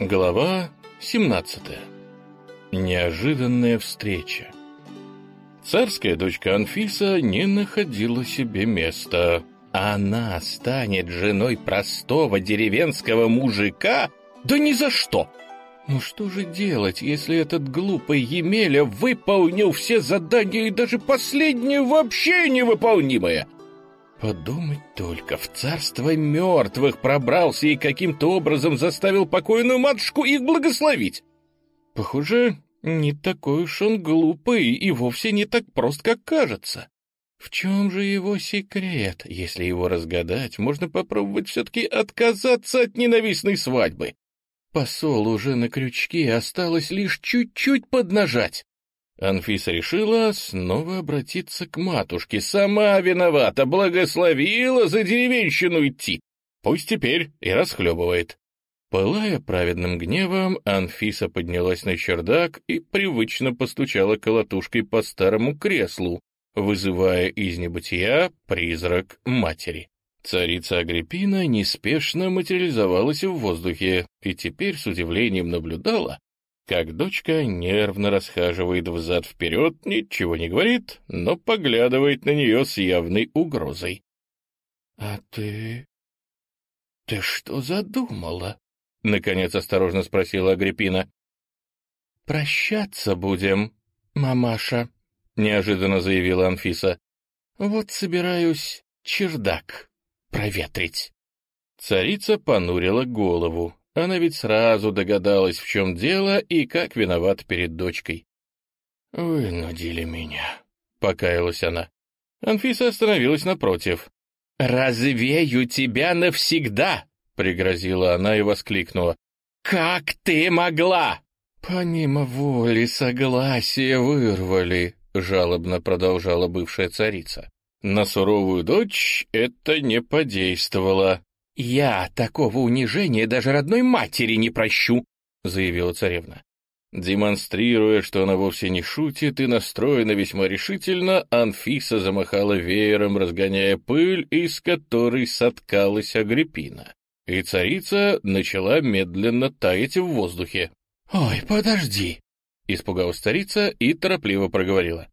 Глава 17. Неожиданная встреча. Царская дочка Анфиса не находила себе места. Она станет женой простого деревенского мужика? Да ни за что! Ну что же делать, если этот глупый Емеля выполнил все задания и даже последнее вообще невыполнимое? Подумать только, в царство мертвых пробрался и каким-то образом заставил покойную матушку их благословить. Похоже, не такой уж он глупый и вовсе не так прост, как кажется. В чем же его секрет? Если его разгадать, можно попробовать все-таки отказаться от ненавистной свадьбы. Посол уже на крючке, осталось лишь чуть-чуть поднажать. Анфиса решила снова обратиться к матушке. Сама виновата, благословила за деревенщину идти. Пусть теперь и расхлебывает. Пылая праведным гневом, Анфиса поднялась на чердак и привычно постучала колотушкой по старому креслу, вызывая из небытия призрак матери. Царица Агриппина неспешно материализовалась в воздухе и теперь с удивлением наблюдала, как дочка нервно расхаживает взад-вперед, ничего не говорит, но поглядывает на нее с явной угрозой. — А ты... ты что задумала? — наконец осторожно спросила Агриппина. — Прощаться будем, мамаша, — неожиданно заявила Анфиса. — Вот собираюсь чердак проветрить. Царица понурила голову. Она ведь сразу догадалась, в чем дело и как виноват перед дочкой. «Вынудили меня», — покаялась она. Анфиса остановилась напротив. «Развею тебя навсегда!» — пригрозила она и воскликнула. «Как ты могла?» «Помимо воли согласия вырвали», — жалобно продолжала бывшая царица. На суровую дочь это не подействовало. «Я такого унижения даже родной матери не прощу», — заявила царевна. Демонстрируя, что она вовсе не шутит и настроена весьма решительно, Анфиса замахала веером, разгоняя пыль, из которой соткалась Агриппина. И царица начала медленно таять в воздухе. «Ой, подожди!» — испугалась царица и торопливо проговорила.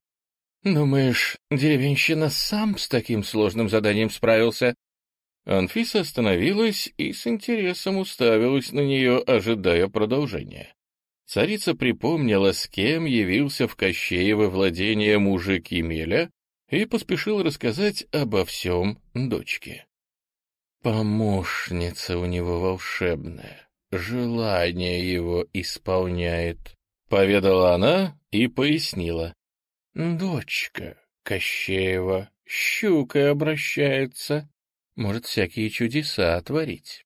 «Думаешь, деревенщина сам с таким сложным заданием справился?» Анфиса остановилась и с интересом уставилась на нее, ожидая продолжения. Царица припомнила, с кем явился в Кощеево владение мужик Емеля, и поспешил рассказать обо всем дочке. «Помощница у него волшебная, желание его исполняет», — поведала она и пояснила. «Дочка Кощеева щукой обращается, может всякие чудеса творить.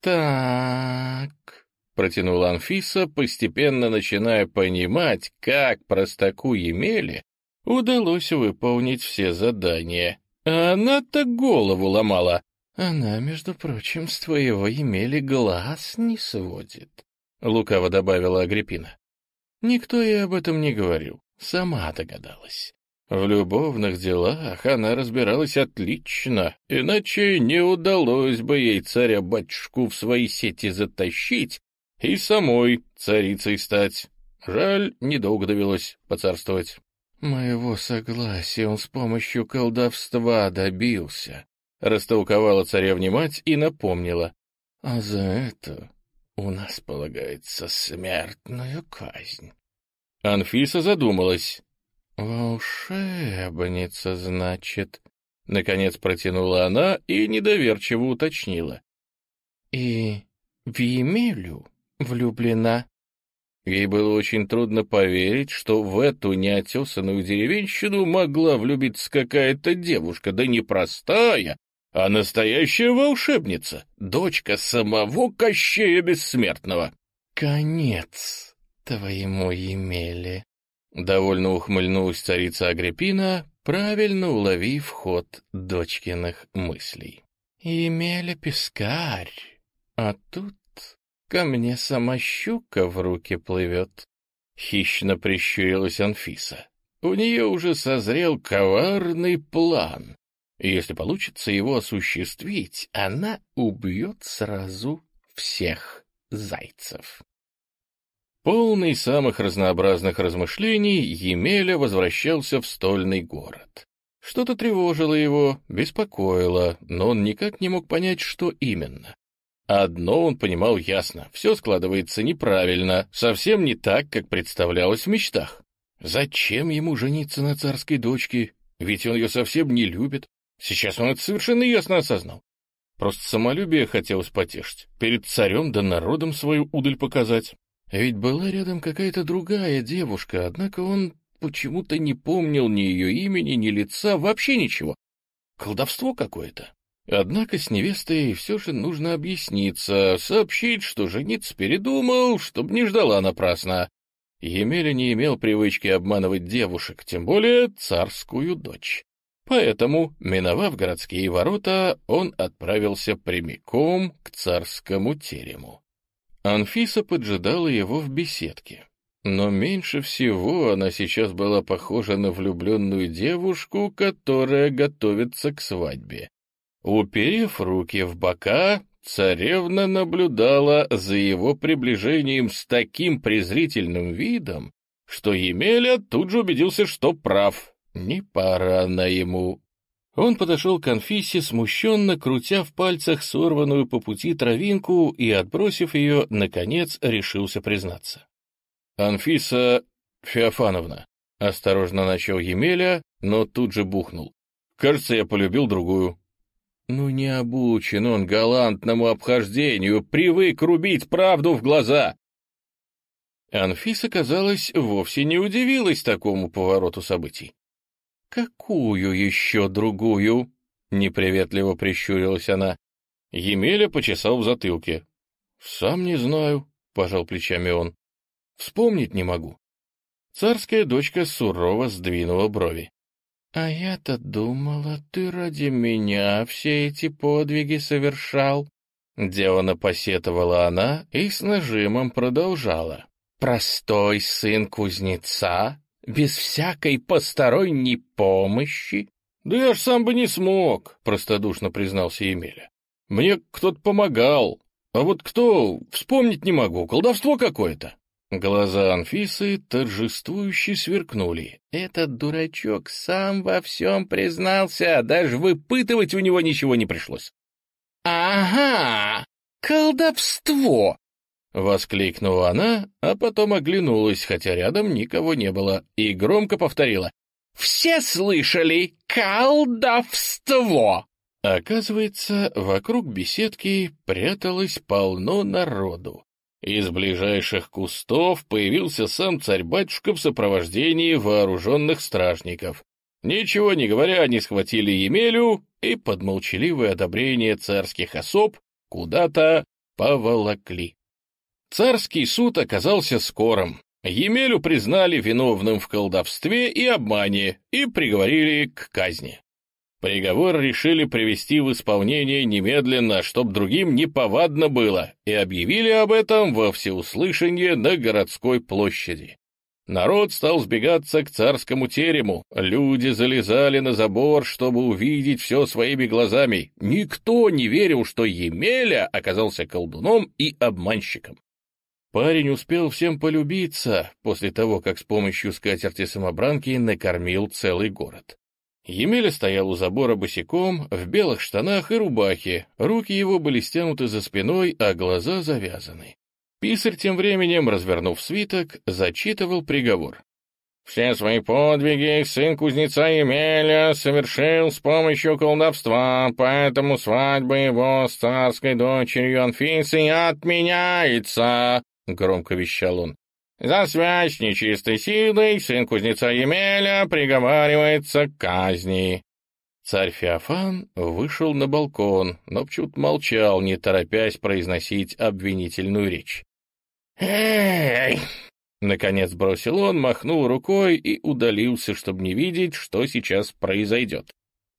«Так», — протянула Анфиса, постепенно начиная понимать, как простаку Емеле удалось выполнить все задания. А она-то голову ломала. Она, между прочим, с твоего Емели глаз не сводит, — лукаво добавила Агриппина. Никто ей об этом не говорил, сама догадалась. В любовных делах она разбиралась отлично, иначе не удалось бы ей царя-батюшку в свои сети затащить и самой царицей стать. Жаль, недолго довелось поцарствовать. «Моего согласия он с помощью колдовства добился», — растолковала царевне мать и напомнила. «А за это у нас полагается смертная казнь». Анфиса задумалась. «Волшебница, значит», — наконец протянула она и недоверчиво уточнила. «И в Емелю влюблена?» Ей было очень трудно поверить, что в эту неотесанную деревенщину могла влюбиться какая-то девушка, да не простая, а настоящая волшебница, дочка самого Кощея Бессмертного. «Конец твоему Емеле», Довольно ухмыльнулась царица Агриппина, правильно уловив ход дочкиных мыслей. «Емеля пескарь, а тут ко мне сама щука в руки плывет», — хищно прищурилась Анфиса. «У нее уже созрел коварный план. Если получится его осуществить, она убьет сразу всех зайцев. Полный самых разнообразных размышлений, Емеля возвращался в стольный город. Что-то тревожило его, беспокоило, но он никак не мог понять, что именно. Одно он понимал ясно — все складывается неправильно, совсем не так, как представлялось в мечтах. Зачем ему жениться на царской дочке? Ведь он ее совсем не любит. Сейчас он это совершенно ясно осознал. Просто самолюбие хотелось потешить, перед царем да народом свою удаль показать. Ведь была рядом какая-то другая девушка, однако он почему-то не помнил ни ее имени, ни лица, вообще ничего. Колдовство какое-то. Однако с невестой все же нужно объясниться, сообщить, что жениться передумал, чтобы не ждала напрасно. Емеля не имел привычки обманывать девушек, тем более царскую дочь. Поэтому, миновав городские ворота, он отправился прямиком к царскому терему. Анфиса поджидала его в беседке. Но меньше всего она сейчас была похожа на влюбленную девушку, которая готовится к свадьбе. Уперев руки в бока, царевна наблюдала за его приближением с таким презрительным видом, что Емеля тут же убедился, что прав, не пора она ему он подошел к Анфисе, смущенно крутя в пальцах сорванную по пути травинку и, отбросив ее, наконец решился признаться. «Анфиса Феофановна», — осторожно начал Емеля, но тут же бухнул. «Кажется, я полюбил другую». «Ну не обучен он галантному обхождению, привык рубить правду в глаза». Анфиса, казалось, вовсе не удивилась такому повороту событий. «Какую еще другую?» — неприветливо прищурилась она. Емеля почесал в затылке. «Сам не знаю», — пожал плечами он. «Вспомнить не могу». Царская дочка сурово сдвинула брови. «А я-то думала, ты ради меня все эти подвиги совершал». Делано посетовала она и с нажимом продолжала. «Простой сын кузнеца, без всякой посторонней помощи? — Да я ж сам бы не смог, — простодушно признался Емеля. — Мне кто-то помогал, а вот кто, вспомнить не могу, колдовство какое-то. Глаза Анфисы торжествующе сверкнули. Этот дурачок сам во всем признался, даже выпытывать у него ничего не пришлось. «Ага, колдовство!» Воскликнула она, а потом оглянулась, хотя рядом никого не было, и громко повторила. «Все слышали? Колдовство!» Оказывается, вокруг беседки пряталось полно народу. Из ближайших кустов появился сам царь-батюшка в сопровождении вооруженных стражников. Ничего не говоря, они схватили Емелю и под молчаливое одобрение царских особ куда-то поволокли. Царский суд оказался скорым. Емелю признали виновным в колдовстве и обмане и приговорили к казни. Приговор решили привести в исполнение немедленно, чтоб другим неповадно было, и объявили об этом во всеуслышание на городской площади. Народ стал сбегаться к царскому терему, люди залезали на забор, чтобы увидеть все своими глазами. Никто не верил, что Емеля оказался колдуном и обманщиком. Парень успел всем полюбиться после того, как с помощью скатерти-самобранки накормил целый город. Емеля стоял у забора босиком, в белых штанах и рубахе, руки его были стянуты за спиной, а глаза завязаны. Писарь тем временем, развернув свиток, зачитывал приговор. Все свои подвиги сын кузнеца Емеля совершил с помощью колдовства, поэтому свадьба его с царской дочерью Анфисой отменяется. — громко вещал он. «За связь нечистой силой сын кузнеца Емеля приговаривается к казни». Царь Феофан вышел на балкон, но почему-то молчал, не торопясь произносить обвинительную речь. «Эй!» Наконец бросил он, махнул рукой и удалился, чтобы не видеть, что сейчас произойдет.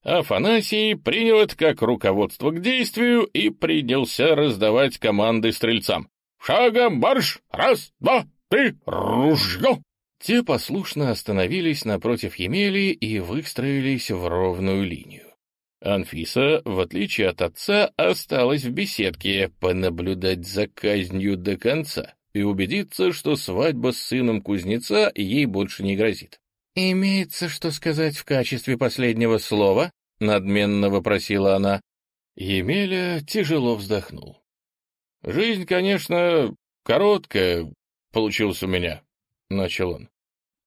Афанасий принял это как руководство к действию и принялся раздавать команды стрельцам. Шагом марш! Раз, два, три, ружье!» Те послушно остановились напротив Емели и выстроились в ровную линию. Анфиса, в отличие от отца, осталась в беседке понаблюдать за казнью до конца и убедиться, что свадьба с сыном кузнеца ей больше не грозит. «Имеется что сказать в качестве последнего слова?» — надменно вопросила она. Емеля тяжело вздохнул. «Жизнь, конечно, короткая получилась у меня», — начал он.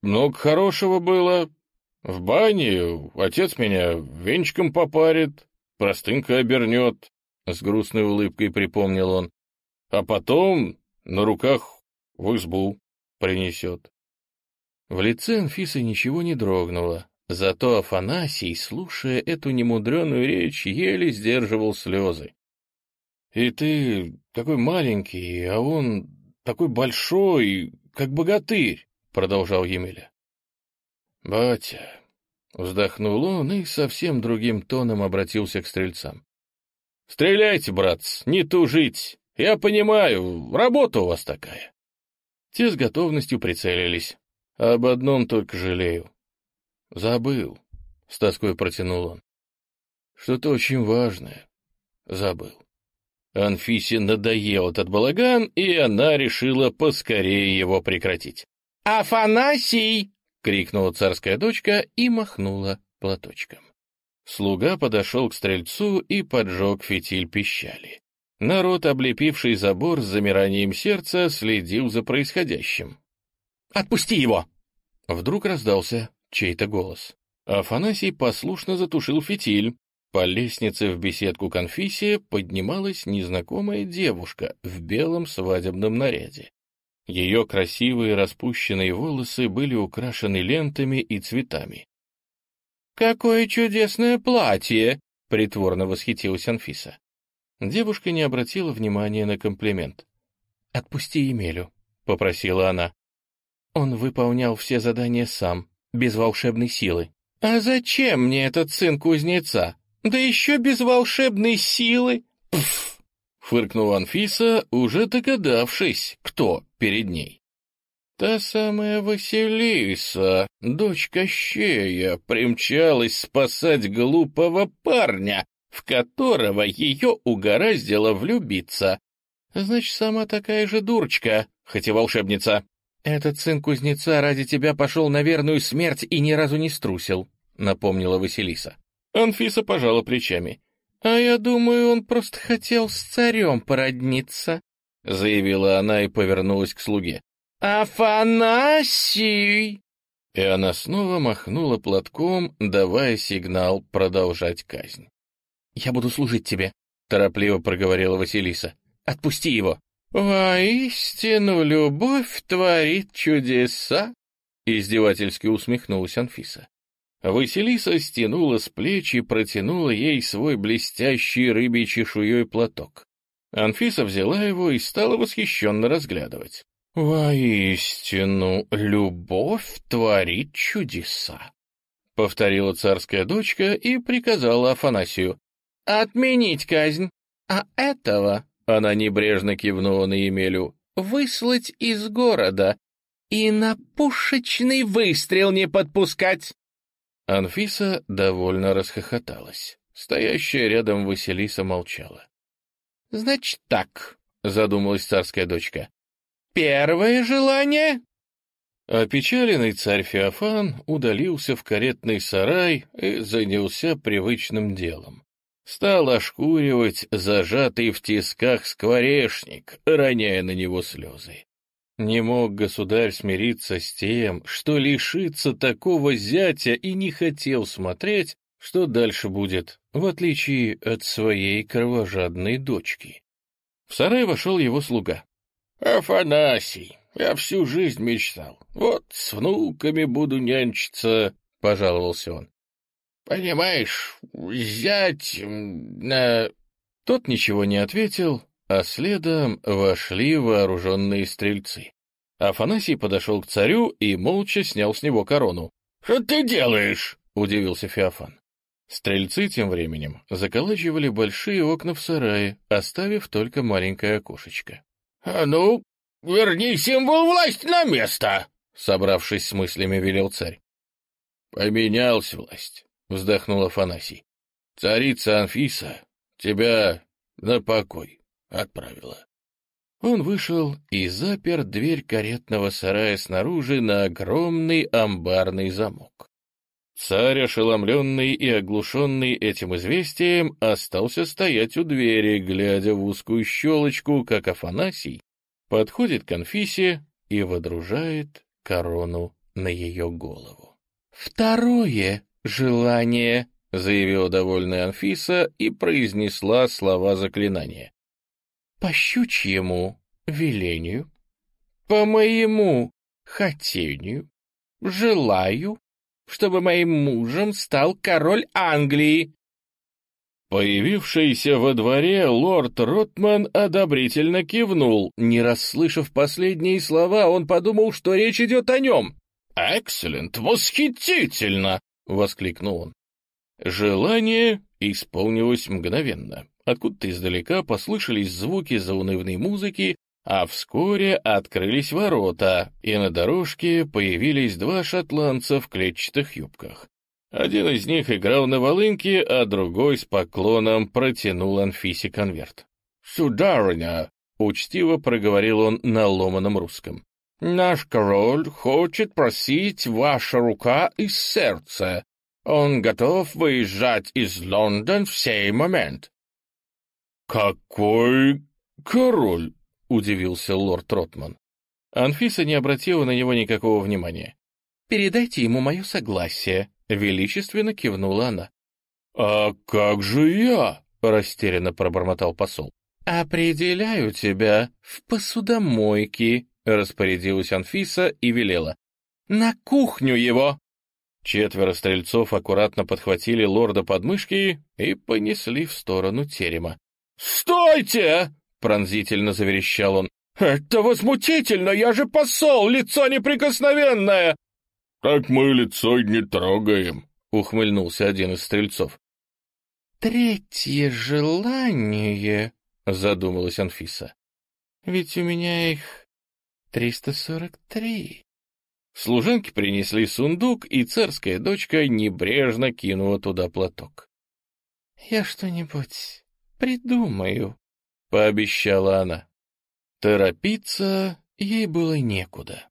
«Много хорошего было. В бане отец меня венчиком попарит, простынка обернет», — с грустной улыбкой припомнил он. «А потом на руках в избу принесет». В лице Анфисы ничего не дрогнуло, зато Афанасий, слушая эту немудреную речь, еле сдерживал слезы. «И ты такой маленький, а он такой большой, как богатырь», — продолжал Емеля. «Батя», — вздохнул он и совсем другим тоном обратился к стрельцам. «Стреляйте, братц, не тужить. Я понимаю, работа у вас такая». Те с готовностью прицелились. Об одном только жалею. Забыл, — с тоской протянул он. Что-то очень важное. Забыл. Анфисе надоел этот балаган, и она решила поскорее его прекратить. «Афанасий!» — крикнула царская дочка и махнула платочком. Слуга подошел к стрельцу и поджег фитиль пищали. Народ, облепивший забор с замиранием сердца, следил за происходящим. «Отпусти его!» Вдруг раздался чей-то голос. Афанасий послушно затушил фитиль. По лестнице в беседку конфиссия поднималась незнакомая девушка в белом свадебном наряде. Ее красивые распущенные волосы были украшены лентами и цветами. «Какое чудесное платье!» — притворно восхитилась Анфиса. Девушка не обратила внимания на комплимент. «Отпусти Емелю», — попросила она. Он выполнял все задания сам, без волшебной силы. «А зачем мне этот сын кузнеца? Да еще без волшебной силы!» «Пф!» — фыркнула Анфиса, уже догадавшись, кто перед ней. Та самая Василиса, дочь Кощея, примчалась спасать глупого парня, в которого ее угораздило влюбиться. Значит, сама такая же дурочка, хоть и волшебница. «Этот сын кузнеца ради тебя пошел на верную смерть и ни разу не струсил», — напомнила Василиса. Анфиса пожала плечами. «А я думаю, он просто хотел с царем породниться», — заявила она и повернулась к слуге. «Афанасий!» И она снова махнула платком, давая сигнал продолжать казнь. «Я буду служить тебе», — торопливо проговорила Василиса. «Отпусти его». «Воистину, любовь творит чудеса!» — издевательски усмехнулась Анфиса. Василиса стянула с плеч и протянула ей свой блестящий рыбий чешуей платок. Анфиса взяла его и стала восхищенно разглядывать. «Воистину, любовь творит чудеса!» — повторила царская дочка и приказала Афанасию. «Отменить казнь, а этого она небрежно кивнула на Емелю. «Выслать из города и на пушечный выстрел не подпускать!» Анфиса довольно расхохоталась. Стоящая рядом Василиса молчала. «Значит так», — задумалась царская дочка. «Первое желание?» Опечаленный царь Феофан удалился в каретный сарай и занялся привычным делом стал ошкуривать зажатый в тисках скворечник, роняя на него слезы. Не мог государь смириться с тем, что лишится такого зятя и не хотел смотреть, что дальше будет, в отличие от своей кровожадной дочки. В сарай вошел его слуга. «Афанасий, я всю жизнь мечтал. Вот с внуками буду нянчиться», — пожаловался он. Понимаешь, взять на...» Тот ничего не ответил, а следом вошли вооруженные стрельцы. Афанасий подошел к царю и молча снял с него корону. «Что ты делаешь?» — удивился Феофан. Стрельцы тем временем заколачивали большие окна в сарае, оставив только маленькое окошечко. «А ну, верни символ власти на место!» — собравшись с мыслями, велел царь. «Поменялась власть вздохнул Афанасий. Царица Анфиса тебя на покой отправила. Он вышел и запер дверь каретного сарая снаружи на огромный амбарный замок. Царь, ошеломленный и оглушенный этим известием, остался стоять у двери, глядя в узкую щелочку, как Афанасий подходит к Анфисе и водружает корону на ее голову. «Второе желание», — заявила довольная Анфиса и произнесла слова заклинания. «По щучьему велению, по моему хотению, желаю, чтобы моим мужем стал король Англии». Появившийся во дворе лорд Ротман одобрительно кивнул. Не расслышав последние слова, он подумал, что речь идет о нем. «Экселлент! Восхитительно!» — воскликнул он. Желание исполнилось мгновенно. Откуда-то издалека послышались звуки заунывной музыки, а вскоре открылись ворота, и на дорожке появились два шотландца в клетчатых юбках. Один из них играл на волынке, а другой с поклоном протянул Анфисе конверт. «Сударыня!» — учтиво проговорил он на ломаном русском. «Наш король хочет просить ваша рука и сердце. Он готов выезжать из Лондона в сей момент». «Какой король?» — удивился лорд Ротман. Анфиса не обратила на него никакого внимания. «Передайте ему мое согласие», Величественно кивнула она. «А как же я?» — растерянно пробормотал посол. «Определяю тебя в посудомойке», — распорядилась Анфиса и велела. «На кухню его!» Четверо стрельцов аккуратно подхватили лорда под мышки и понесли в сторону терема. «Стойте!» — пронзительно заверещал он. «Это возмутительно! Я же посол, лицо неприкосновенное!» «Так мы лицо не трогаем», — ухмыльнулся один из стрельцов. «Третье желание», — задумалась Анфиса. «Ведь у меня их триста сорок три». Служанки принесли сундук, и царская дочка небрежно кинула туда платок. «Я что-нибудь придумаю», — пообещала она. Торопиться ей было некуда.